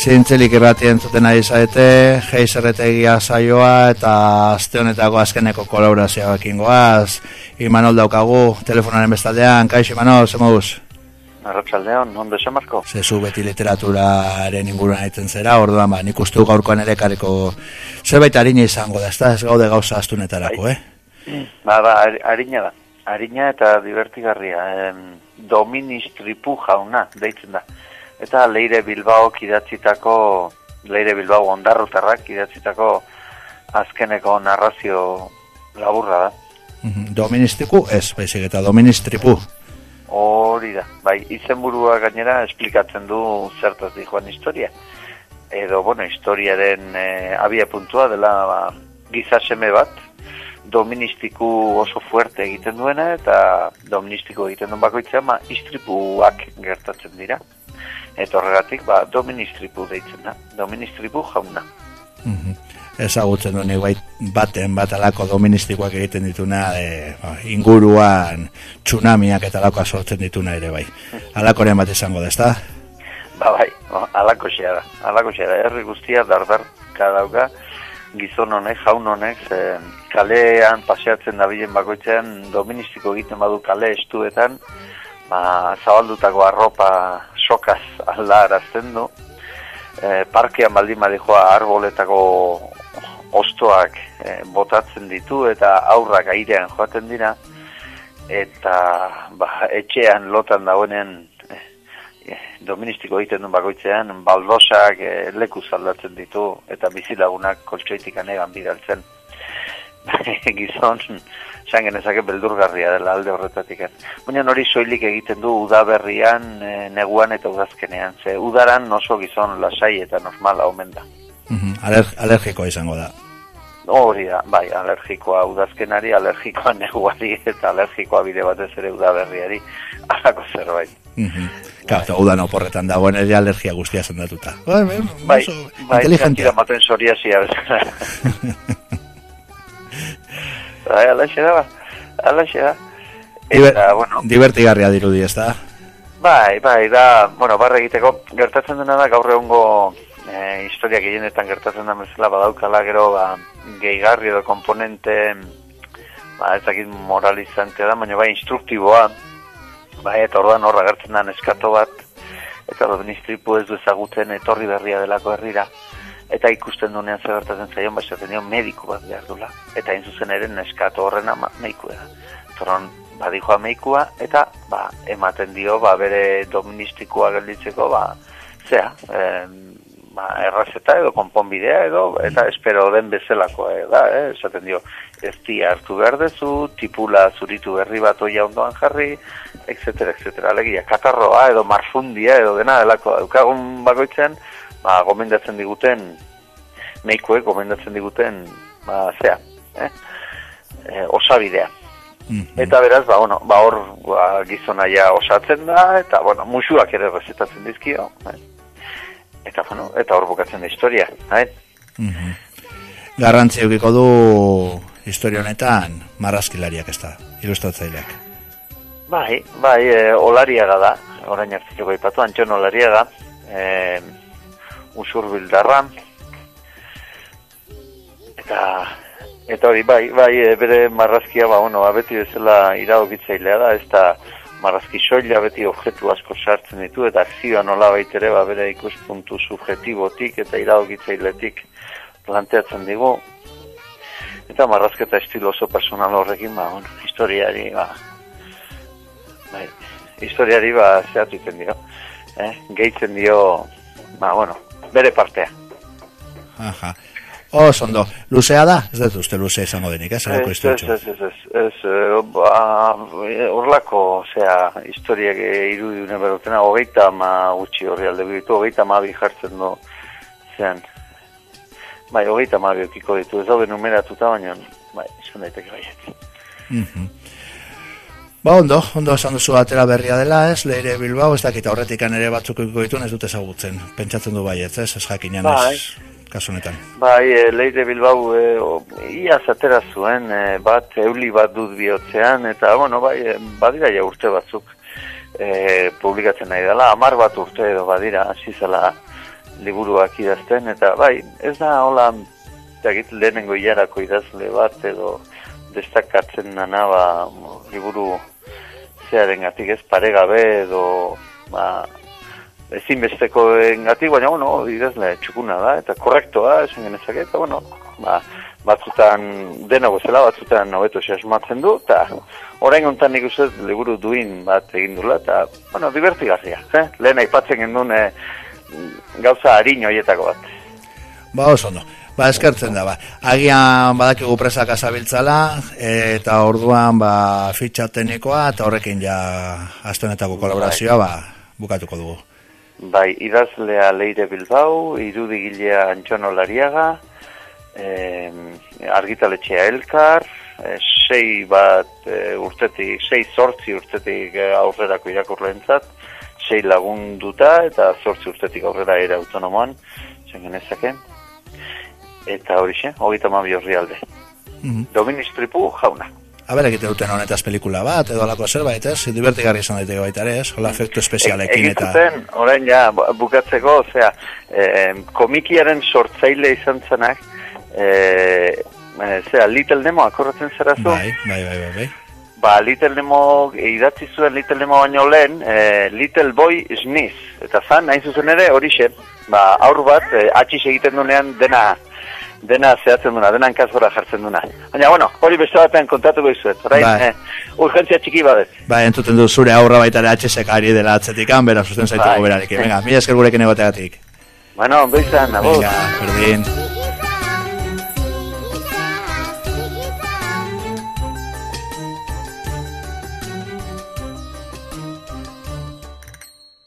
Zintzilik irrati entzuten ari zaete, geizerretegia saioa eta azte honetako azkeneko kolaborazioa ekin goaz. Imanol daukagu, telefonaren bestaldean, kaixo Imanol, zemoduz? Arratxaldeon, ondo esan marko? Zezu beti literaturaren inguruan aitzen zera, orduan ba, nik ustu gaurkoan ere kareko zerbait harina izango da, ez gaude gauza astunetarako, eh? Ba, ba, harina da, harina eta divertigarria, em, doministripu jauna, deitzen da. Eta Leire Bilbao kidatzitako, Leire Bilbao ondarrutarrak kidatzitako azkeneko narrazio laburra da. Doministriku, ez, baizik eta doministripu. Hori da, bai, izenburua gainera esplikatzen du zertaz di joan historia. Edo, bueno, historiaren e, abia puntua dela ba, gizaseme bat, doministiku oso fuerte egiten duena, eta doministiku egiten duen bakoitzea, ma, istripuak gertatzen dira. Eta horregatik, ba, doministripu deitzen da, doministripu jauna. Mm ezagutzen duen bai baten bat alako doministikoak egiten dituna e, ba, inguruan tsunamiak eta alakoa sortzen dituna ere bai. Alakoren bat izango da, ezta? Ba bai, alako xea da. Alako xea da. Herri guztia dardar kadauka gizon honek, jaun honek, ze, kalean paseatzen dabilen bakoitzean doministiko egiten badu kale estuetan, ba, zabaldutako arropa sokaz alda du. E, parkean baldin badikoa arboletako ostoak eh, botatzen ditu eta aurrak airean joaten dira eta ba, etxean lotan dagoenen e, doministiko egiten duen bakoitzean baldosak e, leku zaldatzen ditu eta bizilagunak koltsoitik anegan bidaltzen gizon zan genezake beldurgarria dela alde horretatik baina hori soilik egiten du udaberrian e, neguan eta udazkenean ze udaran oso gizon lasai eta normala omen da Mm alergikoa izango da. Hori da, bai, alergikoa udazkenari, alergikoa neguari eta alergikoa bide batez ere udaberriari, alako zerbait. Mm -hmm. Claro, bai. udan oporretan dagoen ere alergia guztia zendatuta. Bai, bai, bai, bai inteligentia. maten soriasia bezala. bai, alaxe da, alaxe da. Eta, bueno. Divertigarria dirudi, ez da? Bai, bai, da, bueno, barra egiteko, gertatzen dena da, gaur egongo e, historia gehienetan gertatzen da bezala badaukala gero ba, gehigarri edo komponente ba, ez dakit moralizantea da, baina bai instruktiboa ba, eta orduan horra gertzen da neskato bat eta ministripu ez du ezagutzen etorri berria delako herrira eta ikusten dunean zer gertatzen zaion ba, esaten dio mediku bat behar dula eta hain zuzen ere neskato horrena meikua da. Zoron, badikoa meikua eta ba, ematen dio ba, bere doministikoa gelditzeko ba, zea, ba, errazeta edo konponbidea edo eta espero den bezalako eh, da, eh, esaten dio ez di hartu behar dezu, tipula zuritu berri bat oia ondoan jarri, etc. etc. Alegia, katarroa edo marfundia edo dena delako daukagun bakoitzen, ba, gomendatzen diguten, meikoek gomendatzen diguten, ba, zea, eh? E, osabidea. Mhm. Eta beraz, ba, bueno, ba, hor ba, gizonaia osatzen da, eta, bueno, musuak ere rezetatzen dizkio, eh? Eta bueno, eta hor bukatzen da historia, bai? Mm -hmm. Garrantzi eukiko du historia honetan marrazkilariak ez da, ilustratzaileak. Bai, bai, e, olariaga da, orain hartzeko ipatu, antxon olariaga, e, usur bildarra, eta eta hori, bai, bai, e, bere marrazkia, ba, bueno, abeti bezala iradokitzailea da, ez da, marrazki soila beti objektu asko sartzen ditu eta akzioa nola baitere ba bere ikuspuntu subjetibotik eta iradokitzailetik planteatzen digu eta marrazketa estilo oso personal horrekin ba, bueno, historiari ba, bai, historiari ba zehatu dio eh? gehitzen dio ba, bueno, bere partea Aha. Oh, sondo. Luzea da? Ez dut uste luzea izango denik, ez? Ez, ez, ez, ez, ez, ez, ba, orlako, zera, historiak irudi berotena, hogeita ma gutxi horri alde bitu, hogeita ma bi jartzen du, zean, bai, hogeita ma bi okiko ditu, ez daude numeratuta, baina, bai, izan daiteke baiet. Mm -hmm. Ba, ondo, ondo esan duzu atera berria dela, ez, leire Bilbao, ez dakita horretik ere batzuk ditu, ez dut ezagutzen, pentsatzen du baiet, ez, ez jakinan, bai. Ez kasunetan. Bai, e, Leire Bilbao e, ia zatera zuen, e, bat euli bat dut bihotzean, eta, bueno, bai, badira ja urte batzuk e, publikatzen nahi dela, amar bat urte edo badira, hasi zela liburuak idazten, eta bai, ez da hola, jakit lehenengo iarako idazle bat, edo destakatzen nana, ba, liburu zearen gatik ez paregabe, edo, ba, ezinbesteko gatik, baina, bueno, idazle txukuna da, eta korrektoa, esan genezak, eta, bueno, ba, batzutan dena gozela, batzutan hobeto esmatzen du, eta orain ontan nik uste liburu duin bat egin dula, eta, bueno, divertigarria, eh? lehen aipatzen gendun eh, gauza harin horietako bat. Ba, oso no. Ba, eskertzen da, ba. Agian badakigu presak azabiltzala, eta orduan, ba, fitxa teknikoa, eta horrekin ja astonetako kolaborazioa, ba, bukatuko dugu. Bai, idazlea Leire Bilbao, irudigilea Antxono Lariaga, eh, argitaletxea elkar, eh, sei bat eh, urtetik, sei sortzi urtetik eh, aurrerako irakurleentzat, sei lagunduta eta sortzi urtetik aurrera era autonomoan, zen genezake. Eta hori xe, hogeita mabi horri alde. Mm -hmm. Doministripu jauna. Aber, egite duten honetaz pelikula bat, edo alako zerbait, ez? Divertigarri izan daiteke baita ere, ez? Hola efektu espezialekin eta... Egiten, orain ja, bukatzeko, osea, eh, komikiaren sortzaile izan zenak, eh, zera, Little Nemo akorratzen zera zu? Bai, bai, bai, bai, bai. Ba, Little Nemo, idatzi zuen Little Nemo baino lehen, eh, Little Boy Smith. Eta zan, nahi zuzen ere, hori ba, aur bat, eh, atxiz egiten dunean dena dena zehatzen duna, dena enkazgora jartzen duna. Baina, bueno, hori beste batean kontatuko izuet, orain, bai. eh, urgentzia txiki badet. Bai, entzuten du zure aurra baita ere atxezek ari dela atzetik, bera, susten zaituko bai. berarekin. Venga, mila esker gurekin egoteatik. Bueno, ondo izan, Venga, perdin.